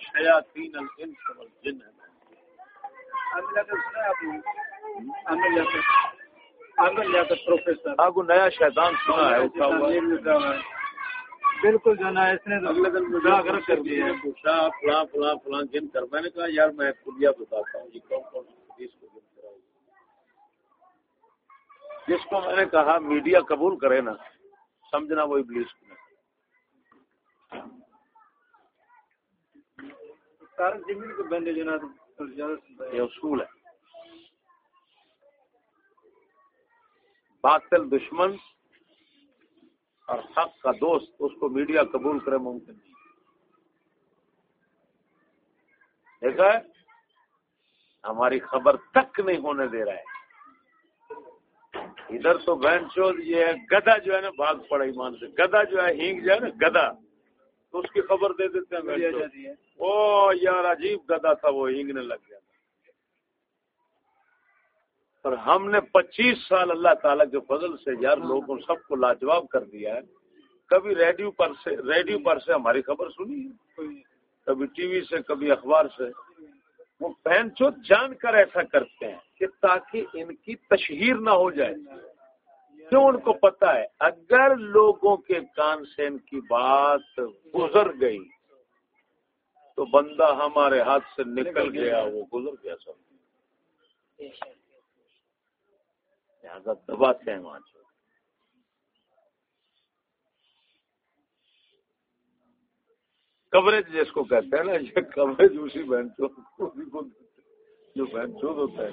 شیاطین الانس والجن. ہے آگو نیا شیطان سنا ہے اٹھا ہوا ہے۔ بالکل جو نا اس نے اگر کر دیا پوچھا فلاں فلاں فلاں گن کر۔ میں نے کہا یار میں کلیا بتاتا ہوں یہ کون کون سی حدیث کو گن کراؤ جس کو میں نے کہا میڈیا قبول کرے نا سمجھنا وہ ابلیس کو۔ زمین کو بندے جو یہ اصول ہے باطل دشمن اور حق کا دوست اس کو میڈیا قبول کرے ممکن نہیں دیکھا ہے ہماری خبر تک نہیں ہونے دے رہا ہے ادھر تو بہن چود یہ ہے گدا جو ہے نا بھاگ پڑا ایمان سے گدا جو ہے ہینگ جو ہے نا گدا تو اس کی خبر دے دیتے ہیں وہ یار عجیب گدا تھا وہ ہینگنے لگ گیا۔ اور ہم نے پچیس سال اللہ تعالیٰ کے فضل سے یار لوگوں سب کو لاجواب کر دیا ہے۔ کبھی ریڈیو پر سے ریڈیو پر سے ہماری خبر سنی ہے۔ کبھی ٹی وی سے کبھی اخبار سے۔ وہ چو جان کر ایسا کرتے ہیں کہ تاکہ ان کی تشہیر نہ ہو جائے۔ کیوں ان کو پتا ہے؟ اگر لوگوں کے کان سے ان کی بات گزر گئی، تو بندہ ہمارے ہاتھ سے نکل گیا، وہ گزر گیا سب۔ لہٰذا دباتے ہیں وہاں چھوڑ کوریج جس کو کہتے ہیں نا، یہ کوریج اسی بہن چود جو بہن چود ہوتا ہے۔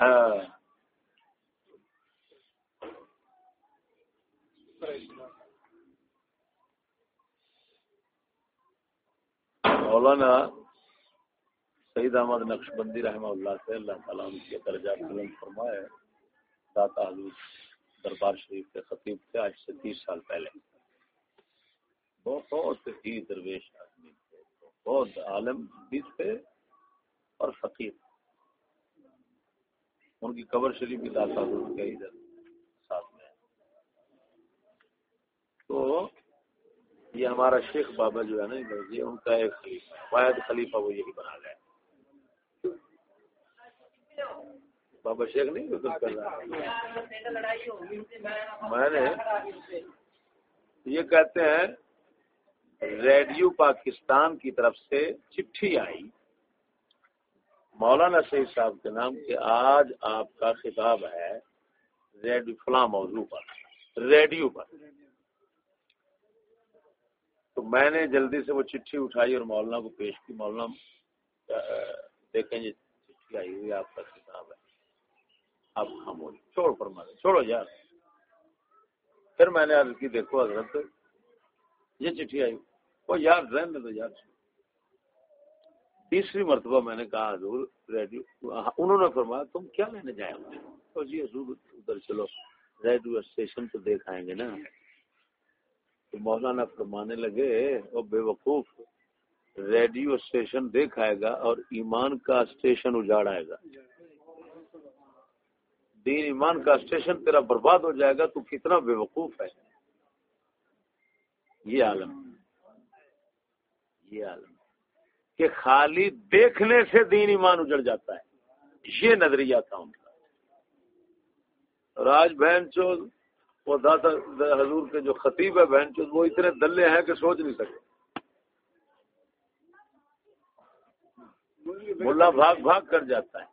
ہاں۔ مولانا سعید احمد نقش بندی رحمہ اللہ سے اللہ تعالیٰ ان کے درجات بلند فرمائے، داتا حضور دربار شریف کے خطیب تھے، آج سے تیس سال پہلے۔ بہت ہی درویش آدمی تھے، بہت عالم بھی تھے اور فقیر۔ ان کی قبر شریف بھی داتا حضور کے ادھر ساتھ میں تو یہ ہمارا شیخ بابا جو ہے نا یہ ان کا ایک خلیفہ واحد خلیفہ وہ یہی بنا گیا بابا شیخ نہیں کر رہا میں نے یہ کہتے ہیں، ریڈیو پاکستان کی طرف سے چٹھی آئی۔ مولانا سعید صاحب کے نام کہ آج آپ کا خطاب ہے ریڈیو، فلاں موضوع پر، ریڈیو پر۔ میں نے جلدی سے وہ چٹھی اٹھائی اور مولانا کو پیش کی۔ مولانا دیکھیں یہ چٹھی آئی ہوئی، آپ کا خطاب ہے۔ اب خاموش چھوڑ، فرما دے چھوڑو یار۔ پھر میں نے عرض کی، دیکھو حضرت، یہ چٹھی آئی۔ وہ یار رہنے دو یار تیسری مرتبہ میں نے کہا، حضور، ریڈیو ہاں، انہوں نے فرمایا، تم کیا لینے جائے جی حضور، ادھر چلو، ریڈیو اسٹیشن تو دیکھ آئیں گے نا۔ مولانا فرمانے لگے وہ بے وقوف، ریڈیو اسٹیشن دیکھ آئے گا اور ایمان کا اسٹیشن اجاڑ آئے گا۔ دین ایمان کا اسٹیشن تیرا برباد ہو جائے گا، تو کتنا بے وقوف ہے۔ یہ عالم یہ عالم کہ خالی دیکھنے سے دین ایمان اجڑ جاتا ہے۔ یہ نظریہ تھا ان کا۔ اور آج بہن چوز وہ دادا حضور کے جو خطیب ہے بہن چوز وہ اتنے دلے ہیں کہ سوچ نہیں سکے۔ ملا بھاگ بھاگ کر جاتا ہے۔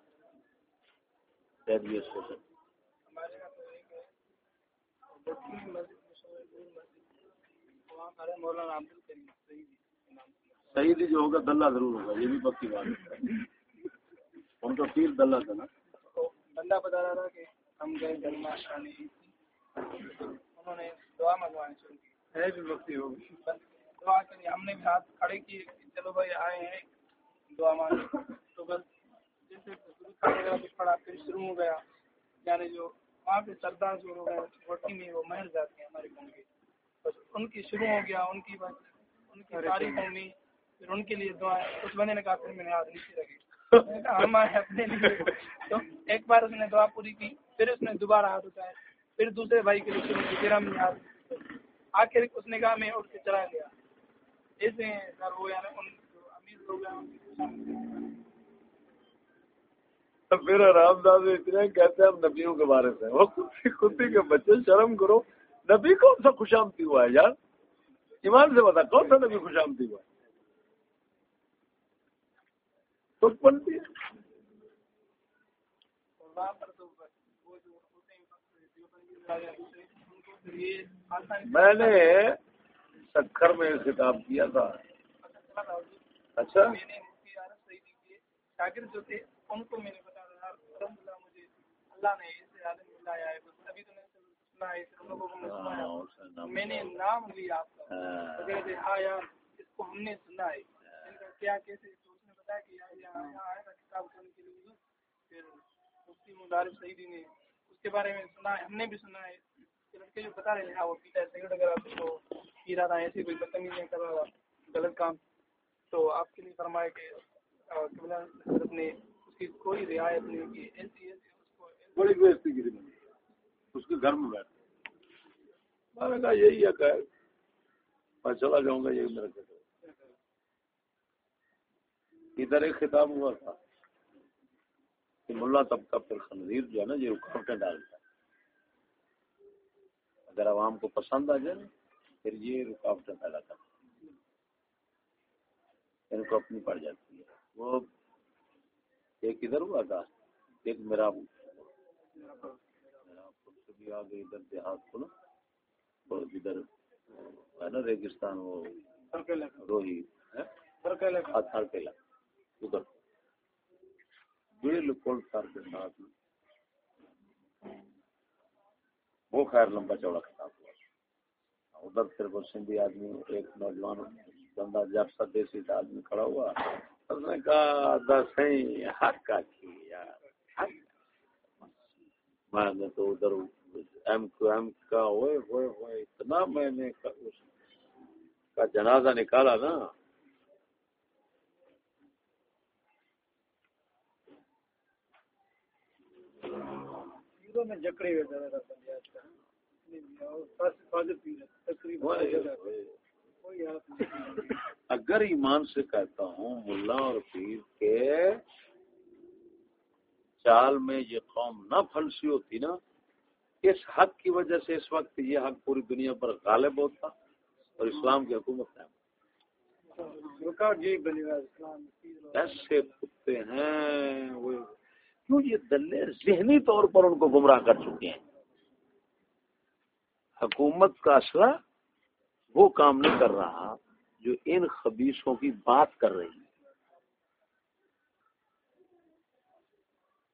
شہید جو ہوگا، دلہ ضرور ہوگا، یہ بھی پکی بات ہے۔ ہم تو پیر دلہ تھا نا۔ بندہ بتا رہا تھا کہ ہم گئے انہوں نے دعا منگوانے شروع کی۔ ہے بھی وقتی ہوگی دعا ہم نے بھی ہاتھ کھڑے کیے چلو بھائی آئے ہیں دعا تو بس جیسے کچھ پڑا پھر شروع ہو گیا۔ یعنی جو وہاں پہ سردار جو لوگ ہیں چھوٹی میں وہ جاتے ہیں ہمارے کے بس ان کی شروع ہو گیا ان کی بس ان کی تاریخ ہوگی۔ پھر ان کے لیے دعا اس بندے نے کہا پھر میں نے ہاتھ نیچے رکھی ہم آئے اپنے لیے۔ تو ایک بار اس نے دعا پوری کی پھر اس نے دوبارہ ہاتھ اٹھایا۔ پھر دوسرے بھائی کے پھر ہم نے ہاتھ آخر اس نے کہا میں اٹھ کے چلا گیا۔ ایسے سر وہ یعنی ان جو امیر لوگ ہیں ان کی خوشامد پھر آرام داز اتنے کہتے ہیں ہم نبیوں کے بارے سے وہ کتی کے بچے شرم کرو۔ نبی کون سا خوش آمتی ہوا ہے یار؟ ایمان سے بتا کون سا نبی خوش آمتی ہوا ہے؟ تو بنتی ہے اور وہاں پر تو وہ جو ہوتے ہیں دیوبندی ان کو پھر یہ آسانی میں نے سکھر میں خطاب کیا تھا۔ اچھا۔ میں نے شاگرد جو تھے ان کو میں مجھے اللہ نے ایسے عالم ملایا ہے بس ابھی تو میں نے سنا ہے پھر ان لوگوں کو میں سنایا۔ میں نے نام لیا آپ کا ہاں۔ کہتے ہاں یار اس کو ہم نے سنا ہے۔ میں نے کہا کیا کیسے؟ تو اس نے بتایا کہ یار یہاں یہاں آیا تھا کتاب کرنے کے لیے۔ پھر مفتی مدارف سعیدی نے اس کے بارے میں سنا ہے، ہم نے بھی سنا ہے۔ لڑکے جو بتا رہے ہیں ہاں وہ پیتا ہے سگریٹ وغیرہ تو پی رہا تھا ایسے کوئی بدتمیزی کر رہا تھا، غلط کام۔ تو آپ کے لیے فرمایا کہ قبلہ حضرت نے اس کی کوئی رعایت نہیں کی۔ ایسی ایسی اس کو بڑی بےزتی گری میں اس کے گھر میں بیٹھ میں نے کہا، یہی ہے۔ کہ میں چلا جاؤں گا، یہی میرا گھر ادھر ایک خطاب ہوا تھا۔ کہ ملا طبقہ پھر خنزیر جو ہے نا یہ رکاوٹیں ڈالتا ہے اگر عوام کو پسند آ جائے نا پھر یہ رکاوٹیں پیدا کرتا ان کو اپنی پڑ جاتی ہے۔ وہ ایک ادھر ہوا تھا ایک میرا ادھر دیہات کو نا۔ وہ ادھر ہے نا ریگستان وہ روہی ادھر۔ بالکل سر کے ساتھ۔ وہ خیر لمبا چوڑا خطاب ہوا۔ ادھر پھر وہ سندھی آدمی، ایک نوجوان بندہ جب سا دیسی کا آدمی کھڑا ہوا، اس نے کہا دس حق کا کی یار میں نے تو ادھر ایم کیو ایم کا ہوئے ہوئے ہوئے، اتنا میں نے اس کا جنازہ نکالا نا۔ میں جکڑے ہوئے اگر ایمان سے کہتا ہوں ملا اور پیر کے چال میں یہ قوم نہ پھنسی ہوتی نا اس حق کی وجہ سے اس وقت یہ حق پوری دنیا پر غالب ہوتا اور اسلام کی حکومت ہے ایسے کتے ہیں وہ کیوں یہ دلے ذہنی طور پر ان کو گمراہ کر چکے ہیں؟ حکومت کا اصلہ وہ کام نہیں کر رہا جو ان خبیصوں کی بات کر رہی ہے۔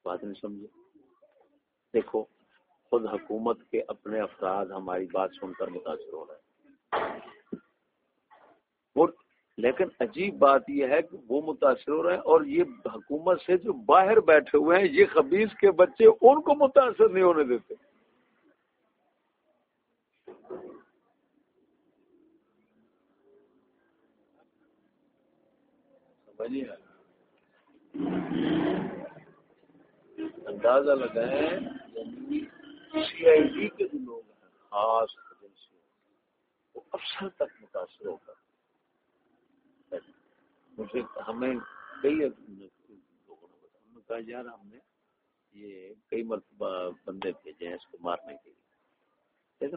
بات نہیں سمجھے؟ دیکھو، خود حکومت کے اپنے افراد ہماری بات سن کر متاثر ہو رہے ہیں۔ لیکن عجیب بات یہ ہے کہ وہ متاثر ہو رہے ہیں اور یہ حکومت سے جو باہر بیٹھے ہوئے ہیں، یہ خبیص کے بچے ان کو متاثر نہیں ہونے دیتے۔ اندازہ لگائیں۔ سی آئی ڈی کے جو لوگ ہیں، خاص ایجنسی وہ افسر تک متاثر ہو کر۔ مجھے ہمیں کئی لوگوں نے بتایا نے کہا، یار، ہم نے یہ کئی مرتبہ بندے بھیجے ہیں اس کو مارنے کے لیے۔ لیکن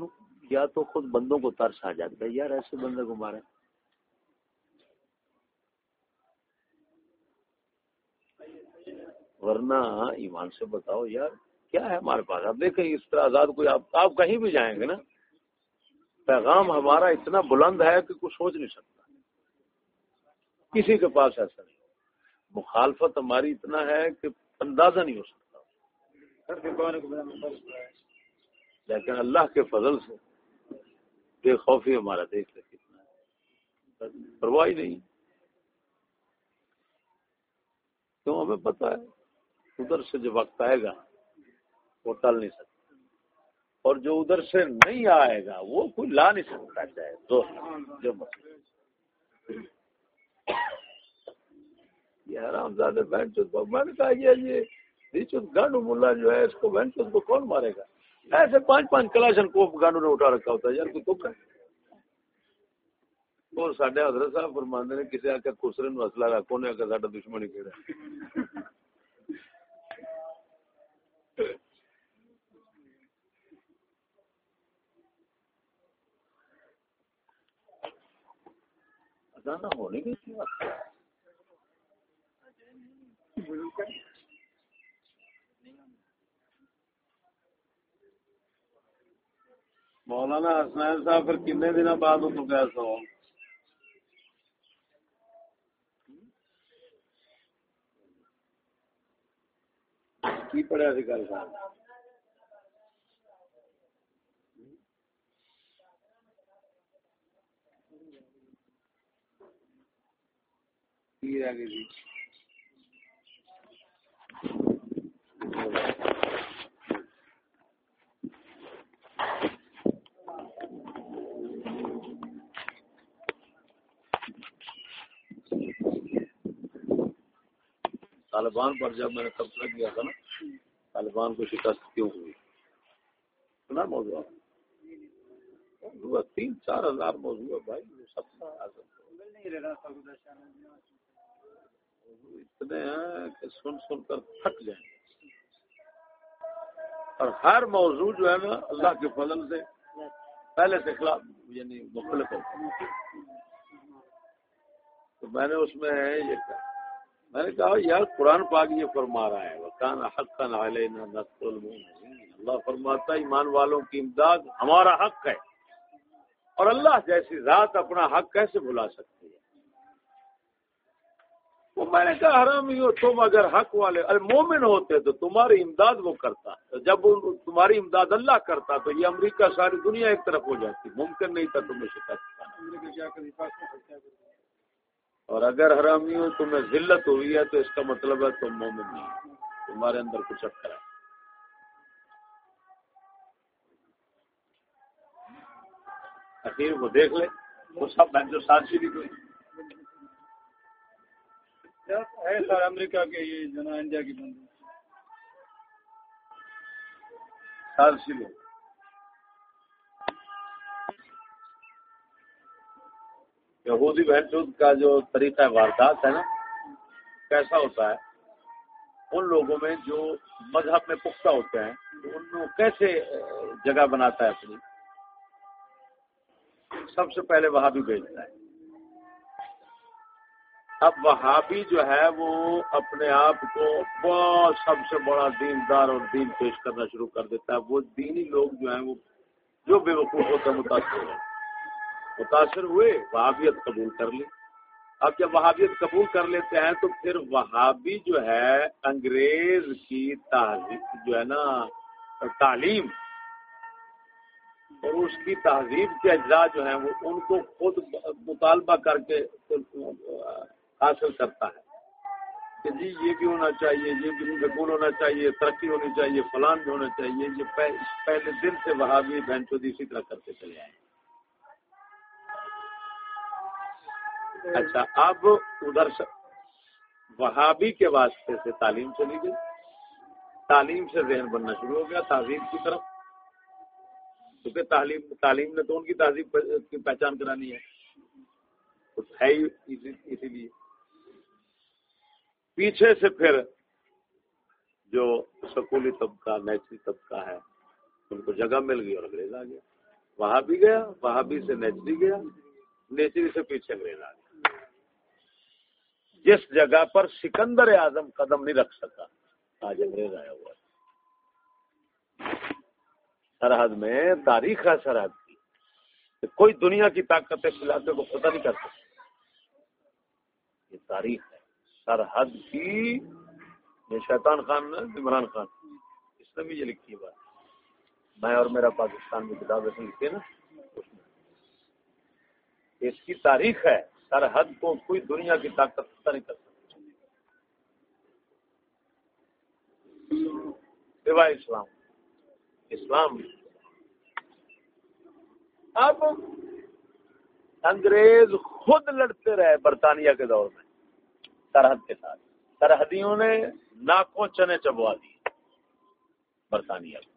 یا تو خود بندوں کو ترس آ جاتا ہے یار ایسے بندے کو مارے۔ ورنہ ایمان سے بتاؤ، یار، کیا ہے ہمارے پاس؟ آپ دیکھیں، اس طرح آزاد کوئی، آپ آپ کہیں بھی جائیں گے نا، پیغام ہمارا اتنا بلند ہے کہ کچھ سوچ نہیں سکتا۔ کسی کے پاس ایسا نہیں۔ مخالفت ہماری اتنا ہے کہ اندازہ نہیں ہو سکتا۔ لیکن اللہ کے فضل سے بے خوفی ہمارا دیکھ لے کتنا ہے۔ پرواہ نہیں۔ کیوں؟ ہمیں پتا ہے۔ ادھر سے جو وقت آئے گا وہ ٹل نہیں سکتا۔ اور جو ادھر سے نہیں آئے گا وہ کوئی لا نہیں سکتا۔ چاہے جو یہ حرام زیادہ بہن چوت میں نے کہا یہ گنڈ ملا جو ہے، اس کو بہن چوت کو کون مارے گا؟ ایسے پانچ پانچ کلاشن کو گانڈو نے اٹھا رکھا ہوتا ہے۔ یار کوئی تو وہ سڈے حضرت صاحب فرماندے نے کسی آ کے خسرے نو اصلا رکھو نے آ کے دشمن ہی کہڑا ہونے کی مولانا حسنین صاحب، پھر کنے دن بعد ان گیا سو کی پڑھیا سی گل صاحب کی رہ گئی جی؟ طالبان پر جب میں نے تبصرہ کیا تھا نا، طالبان کو شکست کیوں ہوئی؟ سنا موضوع موضوع تین چار ہزار موضوع بھائی سب اتنے ہیں کہ سن سن کر تھک جائیں۔ اور ہر موضوع جو ہے نا، اللہ کے فضل سے پہلے سے خلاف یعنی مختلف ہے۔ تو میں نے اس میں یہ کہا۔ میں نے کہا یار قرآن پاک یہ فرما رہا ہے وکان حق اللہ فرماتا ہے، ایمان والوں کی امداد ہمارا حق ہے۔ اور اللہ جیسی ذات اپنا حق کیسے بھلا سکتی ہے؟ وہ میں نے کہا، حرام ہی ہو، تم اگر حق والے مومن ہوتے تو تمہاری امداد وہ کرتا۔ جب تمہاری امداد اللہ کرتا تو یہ امریکہ ساری دنیا ایک طرف ہو جاتی۔ ممکن نہیں تھا تمہیں شکست اور اگر حرامی ہو تمہیں ذلت ہوئی ہے تو اس کا مطلب ہے تم مومن نہیں تمہارے اندر کچھ اکثر ہے۔ اخیر وہ دیکھ لے وہ سب بہن جو ساتھی بھی کوئی ہے سر امریکہ کے یہ جنا انڈیا کی بندی سالسی لوگ یہودی بہن چود کا جو طریقہ واردات ہے نا، کیسا ہوتا ہے؟ ان لوگوں میں جو مذہب میں پختہ ہوتے ہیں ان کو کیسے جگہ بناتا ہے اپنی؟ سب سے پہلے وہاں بھی بھیجتا ہے۔ اب وہابی جو ہے، وہ اپنے آپ کو بہت سب سے بڑا دیندار اور دین پیش کرنا شروع کر دیتا ہے۔ وہ دینی لوگ جو ہیں، وہ جو بے وقوف ہوتے ہیں متاثر ہیں۔ متاثر ہوئے، وہابیت قبول کر لی اب جب وہابیت قبول کر لیتے ہیں تو پھر وہابی جو ہے، انگریز کی تہذیب جو ہے نا، تعلیم۔ اور اس کی تہذیب کے اجزاء جو ہیں، وہ ان کو خود مطالبہ کر کے حاصل کرتا ہے۔ کہ جی یہ بھی ہونا چاہیے، یہ بھی سکول ہونا چاہیے، ترقی ہونی چاہیے، فلان بھی ہونا چاہیے۔ یہ پہلے دن سے وہابی بہن چودی اسی طرح کرتے چلے آئے اچھا اب ادھر وہابی کے واسطے سے تعلیم چلی گئی۔ تعلیم سے ذہن بننا شروع ہو گیا تہذیب کی طرف۔ کیونکہ تعلیم تعلیم نے تو ان کی تہذیب کی پہچان کرانی ہے۔ ہے اسی لیے۔ پیچھے سے پھر جو سکولی طبقہ، نیچری طبقہ ہے، ان کو جگہ مل گئی اور انگریز آ گیا۔ وہاں بھی گیا وہاں بھی سے نیچری گیا، نیچری سے پیچھے انگریز آ گیا۔ جس جگہ پر سکندر اعظم قدم نہیں رکھ سکا آج انگریز آیا ہوا سرحد میں تاریخ ہے سرحد کی۔ کوئی دنیا کی طاقت اس علاقے کو پتہ نہیں کر سکتی یہ تاریخ ہے۔ سرحد کی یہ شیطان خان عمران خان۔ اس نے بھی یہ لکھی بات۔ میں اور میرا پاکستان میں کتاب ایسے لکھی نا اس کی تاریخ ہے۔ سرحد کو کوئی دنیا کی طاقت نہیں کر سکتی۔ سوائے اسلام۔ اسلام۔ اب انگریز خود لڑتے رہے برطانیہ کے دور میں، سرحد کے ساتھ۔ سرحدیوں نے ناکوں چنے چبوا دی برطانیہ کو۔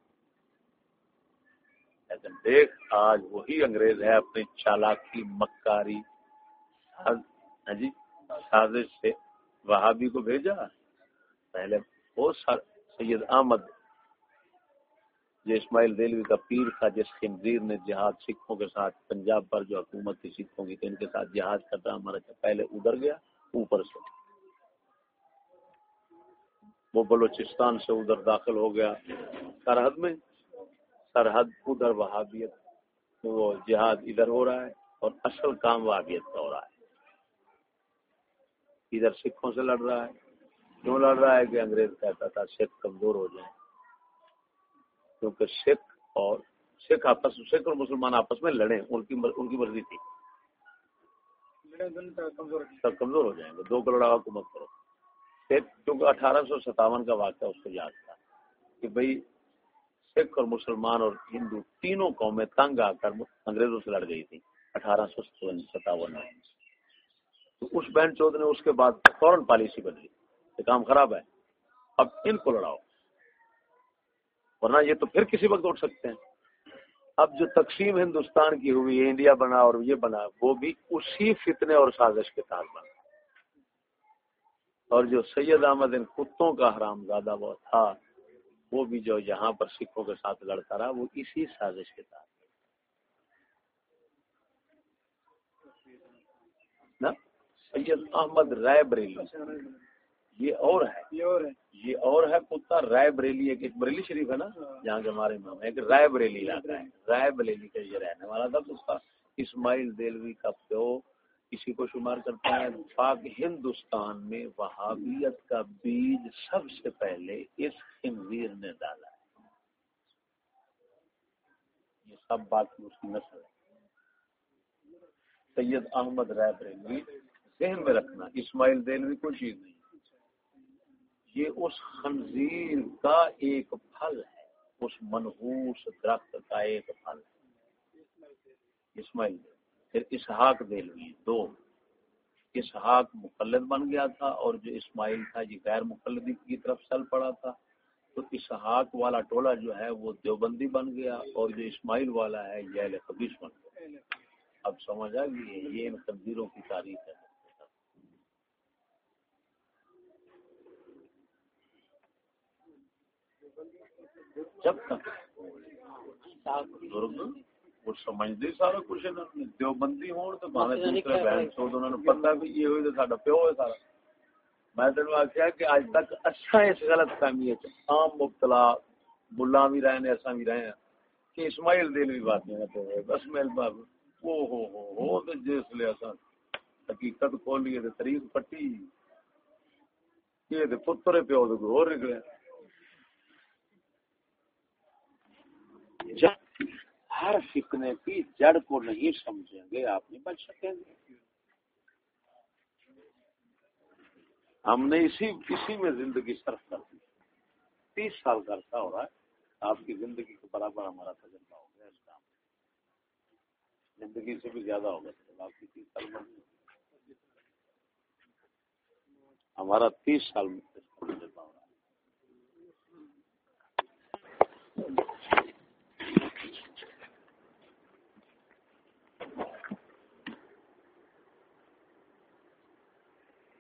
لیکن دیکھ، آج وہی انگریز ہے اپنی چالاکی، مکاری ہاں جی سازش سے وہابی کو بھیجا۔ پہلے وہ سید احمد، جو اسماعیل دلوی کا پیر تھا، جس خنزیر نے جہاد سکھوں کے ساتھ، پنجاب پر جو حکومت تھی سکھوں کی ان کے ساتھ جہاد کرتا ہمارا پہلے ادھر گیا، اوپر سے۔ وہ بلوچستان سے ادھر داخل ہو گیا۔ سرحد میں، سرحد ادھر وہابیت وہ جہاد ادھر ہو رہا ہے اور اصل کام وہابیت کا ہو رہا ہے۔ ادھر سکھوں سے لڑ رہا ہے۔ کیوں لڑ رہا ہے کہ انگریز کہتا تھا سکھ کمزور ہو جائیں۔ کیونکہ سکھ اور سکھ آپس سکھ اور مسلمان آپس میں لڑے ان کی ان کی مرضی تھی۔ سب کمزور ہو جائیں گے۔ دو کروڑ حکومت کرو۔ کیونکہ اٹھارہ سو ستاون کا واقعہ اس کو یاد تھا کہ بھائی، سکھ اور مسلمان اور ہندو تینوں قومیں تنگ آ کر انگریزوں سے لڑ گئی تھی اٹھارہ سو ستاون میں۔ تو اس بہن چودھ نے اس کے بعد فوراً پالیسی بدلی یہ کام خراب ہے، اب ان کو لڑاؤ۔ ورنہ یہ تو پھر کسی وقت اٹھ سکتے ہیں۔ اب جو تقسیم ہندوستان کی ہوئی ہے انڈیا بنا اور یہ بنا، وہ بھی اسی فتنے اور سازش کے تحت بنا۔ اور جو سید احمد ان کتوں کا حرام زادہ وہ تھا، وہ بھی جو یہاں پر سکھوں کے ساتھ لڑتا رہا، وہ اسی سازش کے تحت۔ سید احمد رائے بریلی یہ اور ہے۔ یہ اور ہے کتا رائے بریلی ایک بریلی شریف ہے نا؟ جہاں کے ہمارے امام ایک رائے بریلی علاقہ ہے۔ رائے بریلی کا یہ رہنے والا تھا تو اس کا اسماعیل دلوی کا پیو کسی کو شمار کرتا ہے پاک ہندوستان میں وہابیت کا بیج سب سے پہلے اس خنزیر نے ڈالا ہے۔ یہ سب بات اس کی نسل ہے سید احمد رائے بریلی ذہن میں رکھنا، اسماعیل دلوی کوئی چیز نہیں۔ یہ اس خنزیر کا ایک پھل ہے، اس منحوس درخت کا ایک پھل ہے۔ اسماعیل پھر اسحاق دلوی دو۔ اسحاق مقلد بن گیا تھا اور جو اسماعیل تھا، یہ غیر مقلدی کی طرف چل پڑا تھا۔ تو اسحاق والا ٹولہ جو ہے، وہ دیوبندی بن گیا اور جو اسماعیل والا ہے، یہ خبیش بن گیا۔ اب سمجھ آ گئی یہ ان خنزیروں کی تاریخ ہے۔ جب تک بزرگ وہ سمجھتے سارا کچھ دیوبندی ہون تو دوسرے بہن چود انہوں نے پتا بھی یہ ہوئی تو سارا پیو ہے سارا۔ میں تینوں آخیا کہ اج تک اچھا اس غلط فہمی عام مبتلا ملا بھی رہے ہیں ایسا بھی رہے ہیں کہ اسماعیل دل بھی بات نہیں پہ بس میل باب او ہو ہو ہو تو جس لے اسا حقیقت کھولی تے تاریخ پٹی یہ تے پتر پیو تو اور جب ہر فتنے کی جڑ کو نہیں سمجھیں گے، آپ نہیں بچ سکیں گے۔ ہم نے اسی اسی میں زندگی صرف کر دی۔ تیس سال کا عرصہ ہو رہا ہے۔ آپ کی زندگی کے برابر ہمارا تجربہ ہو گیا اس کام زندگی سے بھی زیادہ ہوگا آپ کی تیس سال میں۔ ہمارا تیس سال میں تجربہ